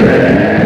Yeah.